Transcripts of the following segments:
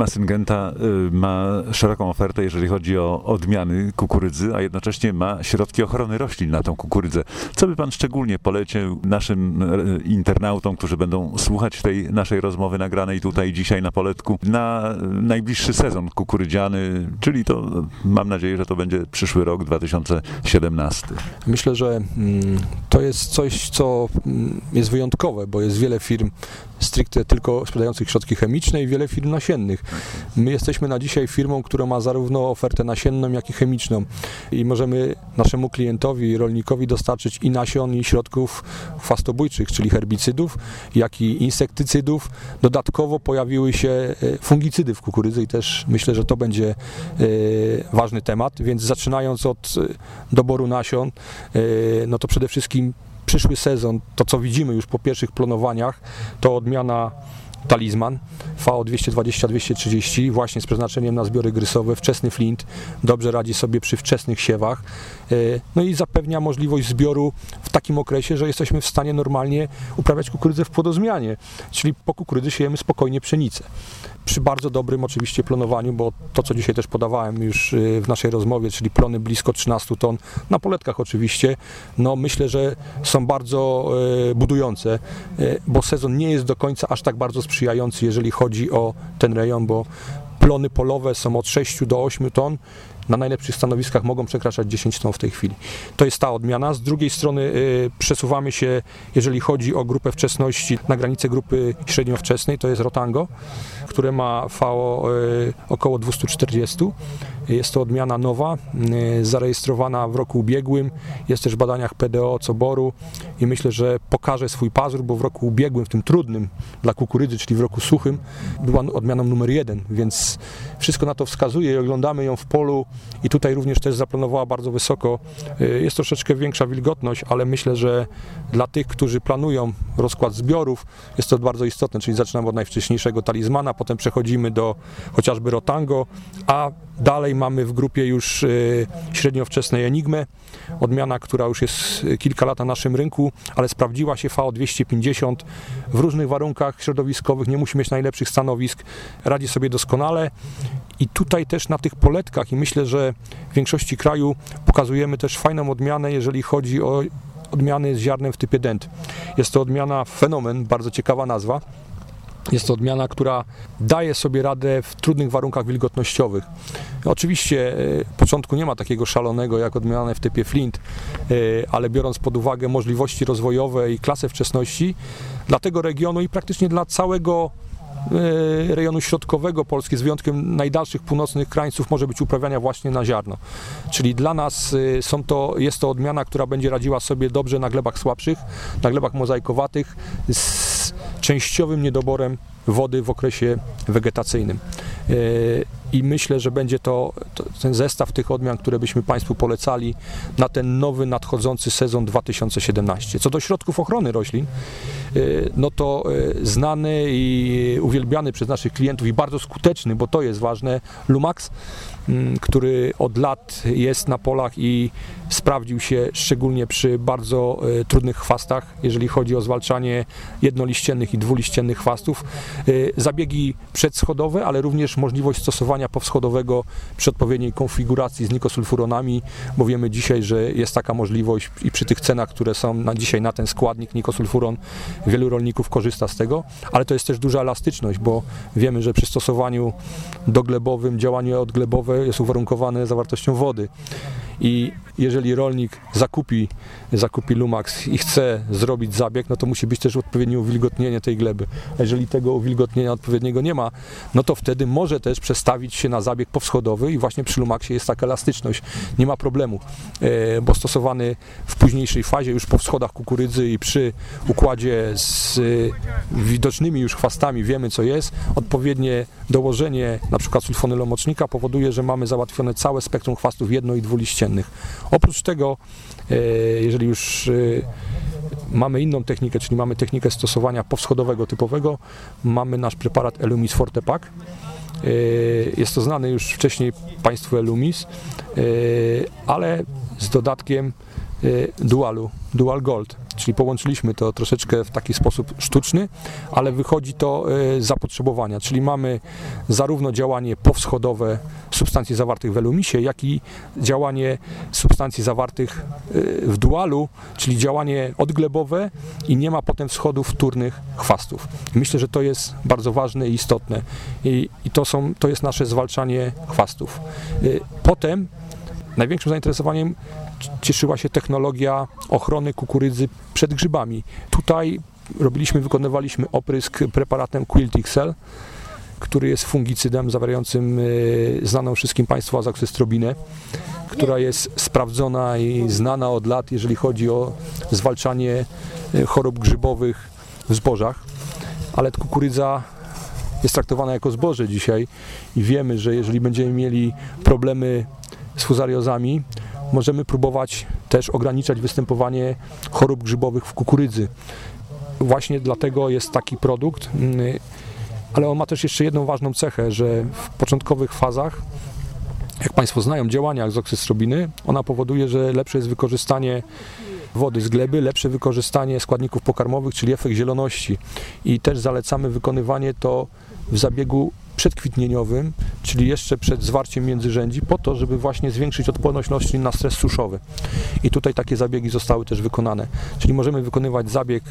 Firma Syngenta y, ma szeroką ofertę, jeżeli chodzi o odmiany kukurydzy, a jednocześnie ma środki ochrony roślin na tą kukurydzę. Co by pan szczególnie polecił naszym y, internautom, którzy będą słuchać tej naszej rozmowy nagranej tutaj dzisiaj na poletku, na najbliższy sezon kukurydziany, czyli to mam nadzieję, że to będzie przyszły rok 2017. Myślę, że mm, to jest coś, co mm, jest wyjątkowe, bo jest wiele firm stricte tylko sprzedających środki chemiczne i wiele firm nasiennych. My jesteśmy na dzisiaj firmą, która ma zarówno ofertę nasienną, jak i chemiczną. I możemy naszemu klientowi, rolnikowi dostarczyć i nasion, i środków chwastobójczych, czyli herbicydów, jak i insektycydów. Dodatkowo pojawiły się e, fungicydy w kukurydzy i też myślę, że to będzie e, ważny temat, więc zaczynając od e, doboru nasion, no to przede wszystkim przyszły sezon, to co widzimy już po pierwszych plonowaniach, to odmiana talizman VO 220-230 właśnie z przeznaczeniem na zbiory grysowe, wczesny flint, dobrze radzi sobie przy wczesnych siewach e, no i zapewnia możliwość zbioru w takim okresie, że jesteśmy w stanie normalnie uprawiać kukurydzę w płodozmianie, czyli po kukurydzy siejemy spokojnie pszenicę. Przy bardzo dobrym oczywiście plonowaniu, bo to, co dzisiaj też podawałem już y, w naszej rozmowie, czyli plony blisko 13 ton, na poletkach oczywiście, no myślę, że są bardzo y, budujące, bo sezon nie jest do końca aż tak bardzo sprzyjający, jeżeli chodzi o ten rejon, bo plony polowe są od 6 do 8 ton, na najlepszych stanowiskach mogą przekraczać 10 ton w tej chwili. To jest ta odmiana. Z drugiej strony y, przesuwamy się, jeżeli chodzi o grupę wczesności, na granicę grupy średniowczesnej, to jest Rotango, które ma VO y, około 240. Jest to odmiana nowa, y, zarejestrowana w roku ubiegłym. Jest też w badaniach PDO Coboru i myślę, że pokaże swój pazur, bo w roku ubiegłym, w tym trudnym dla kukurydzy, czyli w roku suchym, była odmianą numer jeden, więc wszystko na to wskazuje i oglądamy ją w polu i tutaj również też zaplanowała bardzo wysoko. Y, jest troszeczkę większa wilgotność, ale myślę, że dla tych, którzy planują rozkład zbiorów, jest to bardzo istotne, czyli zaczynamy od najwcześniejszego talizmana, potem przechodzimy do chociażby Rotango, a dalej mamy w grupie już y, średniowczesnej Enigmę, odmiana, która już jest kilka lat na naszym rynku, ale sprawdziła się VO 250 w różnych warunkach środowiskowych, nie musi mieć najlepszych stanowisk, radzi sobie doskonale i tutaj też na tych poletkach i myślę, że w większości kraju pokazujemy też fajną odmianę, jeżeli chodzi o odmiany z ziarnem w typie dent. Jest to odmiana fenomen, bardzo ciekawa nazwa. Jest to odmiana, która daje sobie radę w trudnych warunkach wilgotnościowych. Oczywiście e, początku nie ma takiego szalonego jak odmiany w typie Flint, e, ale biorąc pod uwagę możliwości rozwojowe i klasę wczesności dla tego regionu i praktycznie dla całego E, rejonu środkowego Polski, z wyjątkiem najdalszych północnych krańców, może być uprawiania właśnie na ziarno. Czyli dla nas są to, jest to odmiana, która będzie radziła sobie dobrze na glebach słabszych, na glebach mozaikowatych, z częściowym niedoborem wody w okresie wegetacyjnym. I myślę, że będzie to, to, ten zestaw tych odmian, które byśmy Państwu polecali na ten nowy, nadchodzący sezon 2017. Co do środków ochrony roślin, e, no to e, znany i uwielbiany przez naszych klientów i bardzo skuteczny, bo to jest ważne, Lumax Mm, który od lat jest na polach i sprawdził się szczególnie przy bardzo e, trudnych chwastach, jeżeli chodzi o zwalczanie jednoliściennych i dwuliściennych chwastów. Zabiegi przedschodowe, ale również możliwość stosowania powschodowego przy odpowiedniej konfiguracji z nikosulfuronami, bo wiemy dzisiaj, że jest taka możliwość i przy tych cenach, które są na dzisiaj na ten składnik nikosulfuron, wielu rolników korzysta z tego, ale to jest też duża elastyczność, bo wiemy, że przy stosowaniu doglebowym, działaniu odglebowe jest uwarunkowane zawartością wody. I jeżeli rolnik zakupi, zakupi Lumax i chce zrobić zabieg, no to musi być też odpowiednie uwilgotnienie tej gleby. A jeżeli tego uwilgotnienia odpowiedniego nie ma, no to wtedy może też przestawić się na zabieg powschodowy i właśnie przy Lumaxie jest taka elastyczność. Nie ma problemu, e, bo stosowany w późniejszej fazie, już po wschodach kukurydzy i przy układzie z e, widocznymi już chwastami wiemy co jest, odpowiednie dołożenie na przykład sulfonylomocznika powoduje, że mamy załatwione całe spektrum chwastów jedno- i Oprócz tego, e, jeżeli już e, mamy inną technikę, czyli mamy technikę stosowania powschodowego typowego, mamy nasz preparat Elumis Forte Pack. E, jest to znany już wcześniej Państwu Elumis, ale z dodatkiem dualu, dual gold, czyli połączyliśmy to troszeczkę w taki sposób sztuczny, ale wychodzi to y, z zapotrzebowania, czyli mamy zarówno działanie powschodowe substancji zawartych w elumisie, jak i działanie substancji zawartych y, w dualu, czyli działanie odglebowe i nie ma potem wschodów wtórnych chwastów. Myślę, że to jest bardzo ważne i istotne i, i to, są, to jest nasze zwalczanie chwastów. Y, Potem największym zainteresowaniem cieszyła się technologia ochrony kukurydzy przed grzybami. Tutaj robiliśmy, wykonywaliśmy oprysk preparatem Quiltixel, który jest fungicydem zawierającym y, znaną wszystkim Państwu azoksystrobinę, która jest sprawdzona i znana od lat, jeżeli chodzi o zwalczanie y, chorób grzybowych w zbożach, ale kukurydza jest traktowana jako zboże dzisiaj i wiemy, że jeżeli będziemy mieli problemy z fuzariozami, możemy próbować też ograniczać występowanie chorób grzybowych w kukurydzy. Właśnie dlatego jest taki produkt, mm, ale on ma też jeszcze jedną ważną cechę, że w początkowych fazach, jak Państwo znają działania azoksystrobiny, ona powoduje, że lepsze jest wykorzystanie wody z gleby, lepsze wykorzystanie składników pokarmowych, czyli efekt zieloności. I też zalecamy wykonywanie to w zabiegu przedkwitnieniowym, czyli jeszcze przed zwarciem międzyrzędzi, po to, żeby właśnie zwiększyć odporność roślin na stres suszowy. I tutaj takie zabiegi zostały też wykonane. Czyli możemy wykonywać zabieg,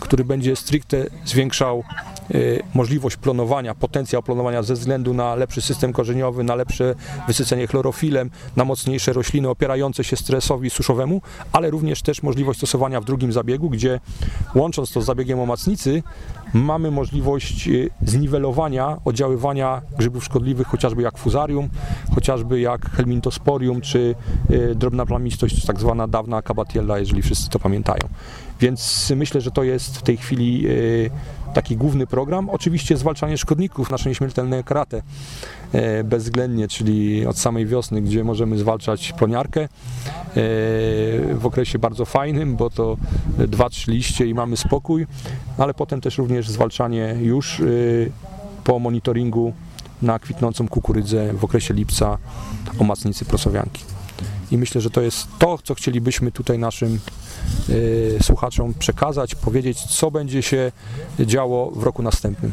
który będzie stricte zwiększał możliwość plonowania, potencjał plonowania ze względu na lepszy system korzeniowy, na lepsze wysycenie chlorofilem, na mocniejsze rośliny opierające się stresowi suszowemu, ale również też możliwość stosowania w drugim zabiegu, gdzie łącząc to z zabiegiem omacnicy, mamy możliwość y, zniwelowania oddziaływania grzybów szkodliwych, chociażby jak fuzarium, chociażby jak helmintosporium, czy y, drobna plamistość, tak zwana dawna kabatiella, jeżeli wszyscy to pamiętają. Więc myślę, że to jest w tej chwili y, taki główny program. Oczywiście zwalczanie szkodników, nasze nieśmiertelne karate e, bezwzględnie, czyli od samej wiosny, gdzie możemy zwalczać ploniarkę e, w okresie bardzo fajnym, bo to 2-3 liście i mamy spokój, ale potem też również zwalczanie już y, po monitoringu na kwitnącą kukurydzę w okresie lipca omacnicy prosowianki. I myślę, że to jest to, co chcielibyśmy tutaj naszym słuchaczom przekazać, powiedzieć, co będzie się działo w roku następnym.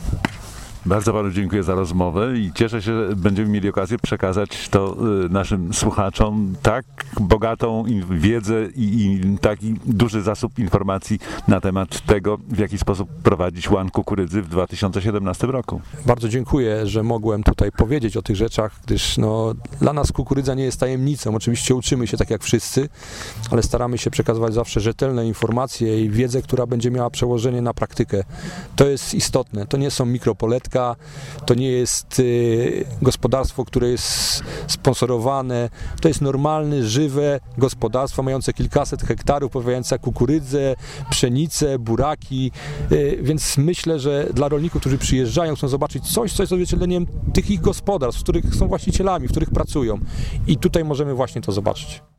Bardzo panu dziękuję za rozmowę i cieszę się, że będziemy mieli okazję przekazać to y, naszym słuchaczom tak bogatą wiedzę i, taki duży zasób informacji na temat tego, w jaki sposób prowadzić łan kukurydzy w 2017 roku. Bardzo dziękuję, że mogłem tutaj powiedzieć o tych rzeczach, gdyż no, dla nas kukurydza nie jest tajemnicą. Oczywiście uczymy się tak jak wszyscy, ale staramy się przekazywać zawsze rzetelne informacje i wiedzę, która będzie miała przełożenie na praktykę. To jest istotne. To nie są mikropoletka, to nie jest y, gospodarstwo, które jest sponsorowane. To jest normalne, żywe gospodarstwo mające kilkaset hektarów, powiadające kukurydzę, pszenicę, buraki. Y, więc myślę, że dla rolników, którzy przyjeżdżają, chcą zobaczyć coś, co jest odzwierciedleniem tych ich gospodarstw, w których są właścicielami, w których pracują. I tutaj możemy właśnie to zobaczyć.